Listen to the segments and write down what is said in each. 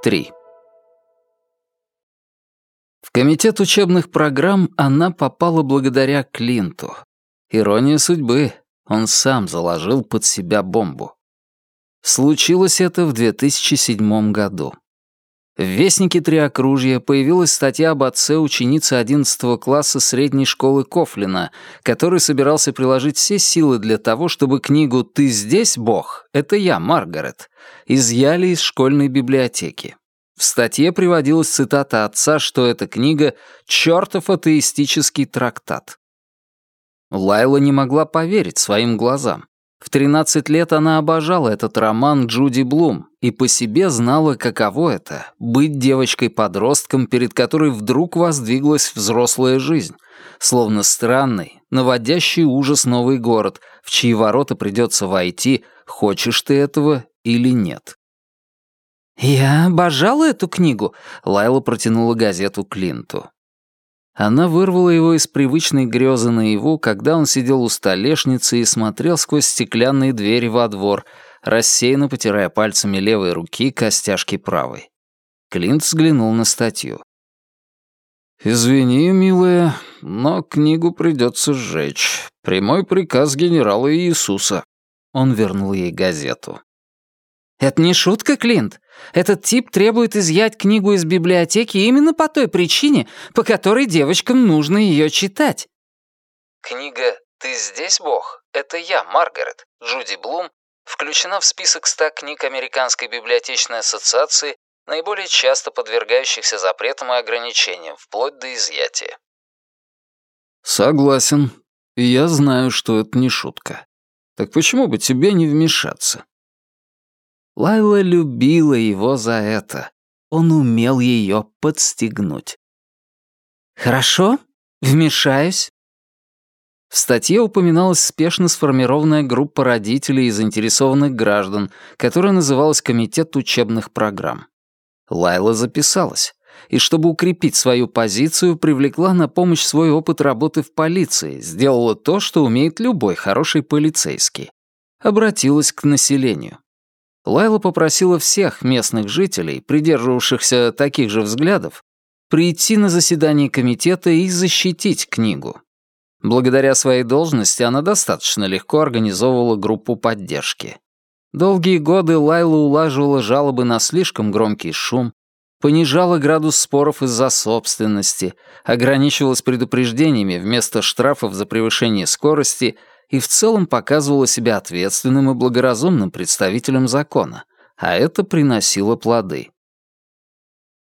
3. В комитет учебных программ она попала благодаря Клинту. Ирония судьбы, он сам заложил под себя бомбу. Случилось это в 2007 году. В Вестнике Триокружья появилась статья об отце ученицы 11 класса средней школы Кофлина, который собирался приложить все силы для того, чтобы книгу «Ты здесь, Бог? Это я, Маргарет» изъяли из школьной библиотеки. В статье приводилась цитата отца, что эта книга — чертов атеистический трактат. Лайла не могла поверить своим глазам. В 13 лет она обожала этот роман Джуди Блум и по себе знала, каково это — быть девочкой-подростком, перед которой вдруг воздвиглась взрослая жизнь, словно странный, наводящий ужас новый город, в чьи ворота придется войти, хочешь ты этого или нет. «Я обожала эту книгу», — Лайла протянула газету Клинту. Она вырвала его из привычной грезы наяву, когда он сидел у столешницы и смотрел сквозь стеклянные двери во двор, рассеянно потирая пальцами левой руки костяшки правой. Клинт взглянул на статью. «Извини, милая, но книгу придется сжечь. Прямой приказ генерала Иисуса». Он вернул ей газету. «Это не шутка, Клинт. Этот тип требует изъять книгу из библиотеки именно по той причине, по которой девочкам нужно ее читать». Книга «Ты здесь, Бог? Это я, Маргарет» Джуди Блум включена в список 100 книг Американской библиотечной ассоциации, наиболее часто подвергающихся запретам и ограничениям, вплоть до изъятия. «Согласен. Я знаю, что это не шутка. Так почему бы тебе не вмешаться?» Лайла любила его за это. Он умел ее подстегнуть. «Хорошо, вмешаюсь». В статье упоминалась спешно сформированная группа родителей и заинтересованных граждан, которая называлась Комитет учебных программ. Лайла записалась, и чтобы укрепить свою позицию, привлекла на помощь свой опыт работы в полиции, сделала то, что умеет любой хороший полицейский. Обратилась к населению. Лайла попросила всех местных жителей, придерживавшихся таких же взглядов, прийти на заседание комитета и защитить книгу. Благодаря своей должности она достаточно легко организовывала группу поддержки. Долгие годы Лайла улаживала жалобы на слишком громкий шум, понижала градус споров из-за собственности, ограничивалась предупреждениями вместо штрафов за превышение скорости и в целом показывала себя ответственным и благоразумным представителем закона, а это приносило плоды.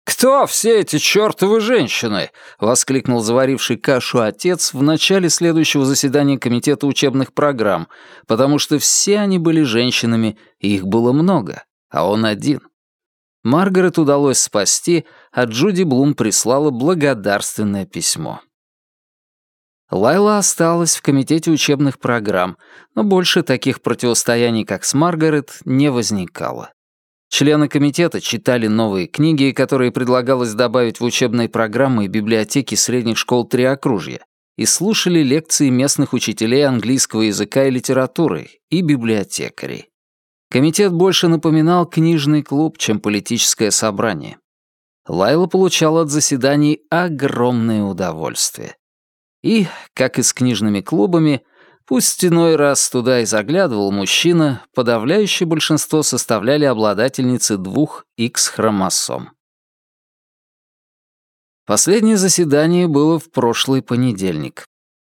«Кто все эти чертовы женщины?» — воскликнул заваривший кашу отец в начале следующего заседания Комитета учебных программ, потому что все они были женщинами, и их было много, а он один. Маргарет удалось спасти, а Джуди Блум прислала благодарственное письмо. Лайла осталась в комитете учебных программ, но больше таких противостояний, как с Маргарет, не возникало. Члены комитета читали новые книги, которые предлагалось добавить в учебные программы и библиотеки средних школ Триокружья, и слушали лекции местных учителей английского языка и литературы и библиотекарей. Комитет больше напоминал книжный клуб, чем политическое собрание. Лайла получала от заседаний огромное удовольствие. И, как и с книжными клубами, пусть иной раз туда и заглядывал мужчина, подавляющее большинство составляли обладательницы двух X-хромосом. Последнее заседание было в прошлый понедельник.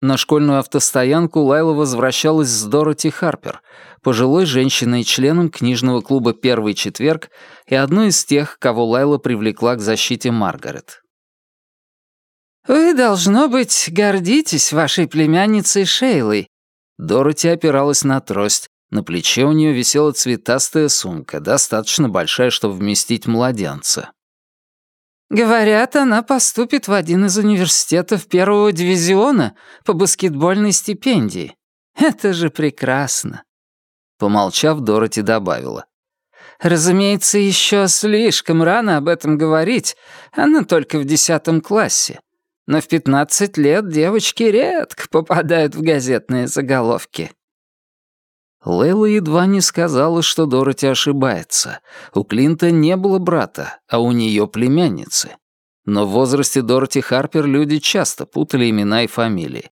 На школьную автостоянку Лайла возвращалась с Дороти Харпер, пожилой женщиной, членом книжного клуба «Первый четверг» и одной из тех, кого Лайла привлекла к защите Маргарет. «Вы, должно быть, гордитесь вашей племянницей Шейлой». Дороти опиралась на трость. На плече у нее висела цветастая сумка, достаточно большая, чтобы вместить младенца. «Говорят, она поступит в один из университетов первого дивизиона по баскетбольной стипендии. Это же прекрасно!» Помолчав, Дороти добавила. «Разумеется, еще слишком рано об этом говорить. Она только в десятом классе но в 15 лет девочки редко попадают в газетные заголовки. Лейла едва не сказала, что Дороти ошибается. У Клинта не было брата, а у нее племянницы. Но в возрасте Дороти Харпер люди часто путали имена и фамилии.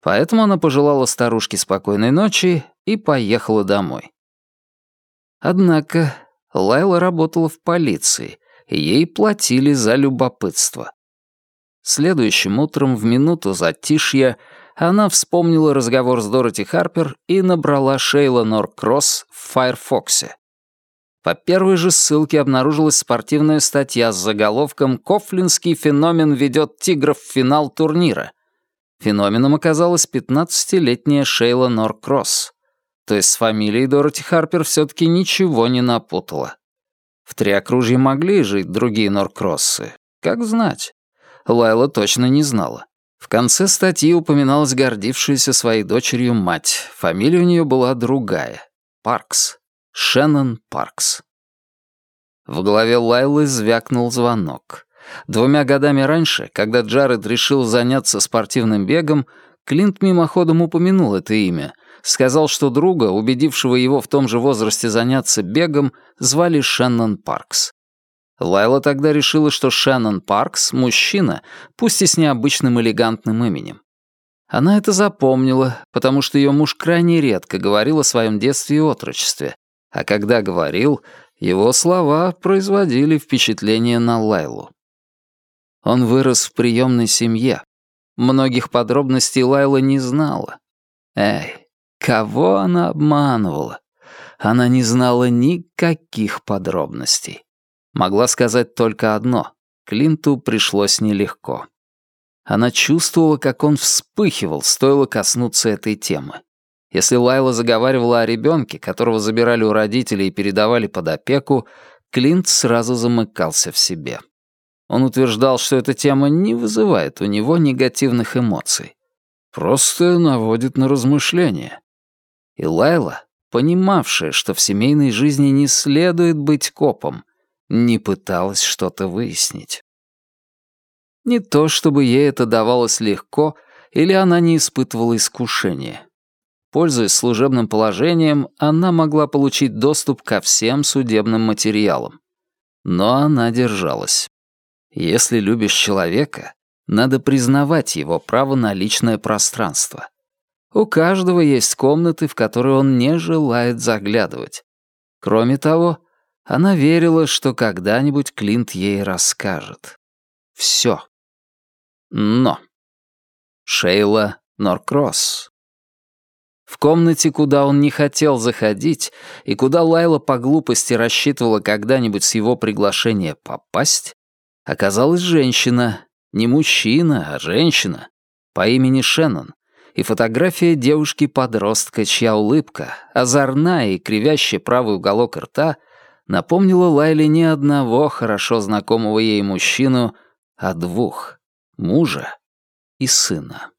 Поэтому она пожелала старушке спокойной ночи и поехала домой. Однако Лайла работала в полиции, и ей платили за любопытство. Следующим утром в минуту затишья она вспомнила разговор с Дороти Харпер и набрала Шейла Норкросс в Файрфоксе. По первой же ссылке обнаружилась спортивная статья с заголовком «Кофлинский феномен ведет тигров в финал турнира». Феноменом оказалась 15-летняя Шейла Норкросс. То есть с фамилией Дороти Харпер все-таки ничего не напутала. В Триокружье могли жить другие Норкроссы. Как знать. Лайла точно не знала. В конце статьи упоминалась гордившаяся своей дочерью мать. Фамилия у нее была другая — Паркс. Шеннон Паркс. В голове Лайлы звякнул звонок. Двумя годами раньше, когда Джаред решил заняться спортивным бегом, Клинт мимоходом упомянул это имя. Сказал, что друга, убедившего его в том же возрасте заняться бегом, звали Шеннон Паркс. Лайла тогда решила, что Шеннон Паркс — мужчина, пусть и с необычным элегантным именем. Она это запомнила, потому что ее муж крайне редко говорил о своем детстве и отрочестве, а когда говорил, его слова производили впечатление на Лайлу. Он вырос в приемной семье. Многих подробностей Лайла не знала. Эй, кого она обманывала? Она не знала никаких подробностей. Могла сказать только одно — Клинту пришлось нелегко. Она чувствовала, как он вспыхивал, стоило коснуться этой темы. Если Лайла заговаривала о ребенке, которого забирали у родителей и передавали под опеку, Клинт сразу замыкался в себе. Он утверждал, что эта тема не вызывает у него негативных эмоций. Просто наводит на размышления. И Лайла, понимавшая, что в семейной жизни не следует быть копом, не пыталась что-то выяснить. Не то, чтобы ей это давалось легко, или она не испытывала искушения. Пользуясь служебным положением, она могла получить доступ ко всем судебным материалам. Но она держалась. Если любишь человека, надо признавать его право на личное пространство. У каждого есть комнаты, в которые он не желает заглядывать. Кроме того, она верила, что когда-нибудь Клинт ей расскажет. Все. Но. Шейла Норкросс в комнате, куда он не хотел заходить, и куда Лайла по глупости рассчитывала когда-нибудь с его приглашения попасть, оказалась женщина, не мужчина, а женщина, по имени Шеннон, и фотография девушки-подростка, чья улыбка, озорная и кривящая правый уголок рта, напомнила Лайле не одного хорошо знакомого ей мужчину, а двух — мужа и сына.